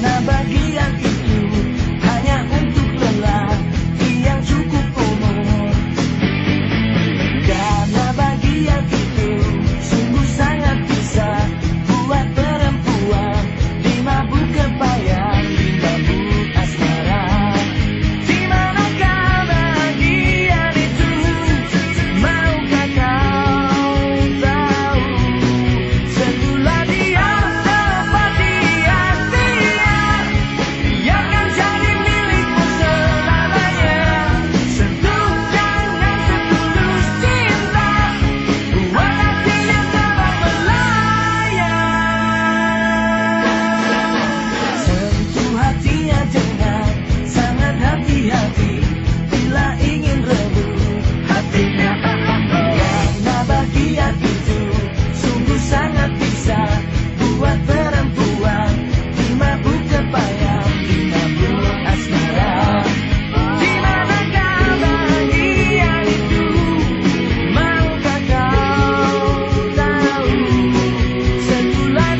na bagian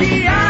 Yeah.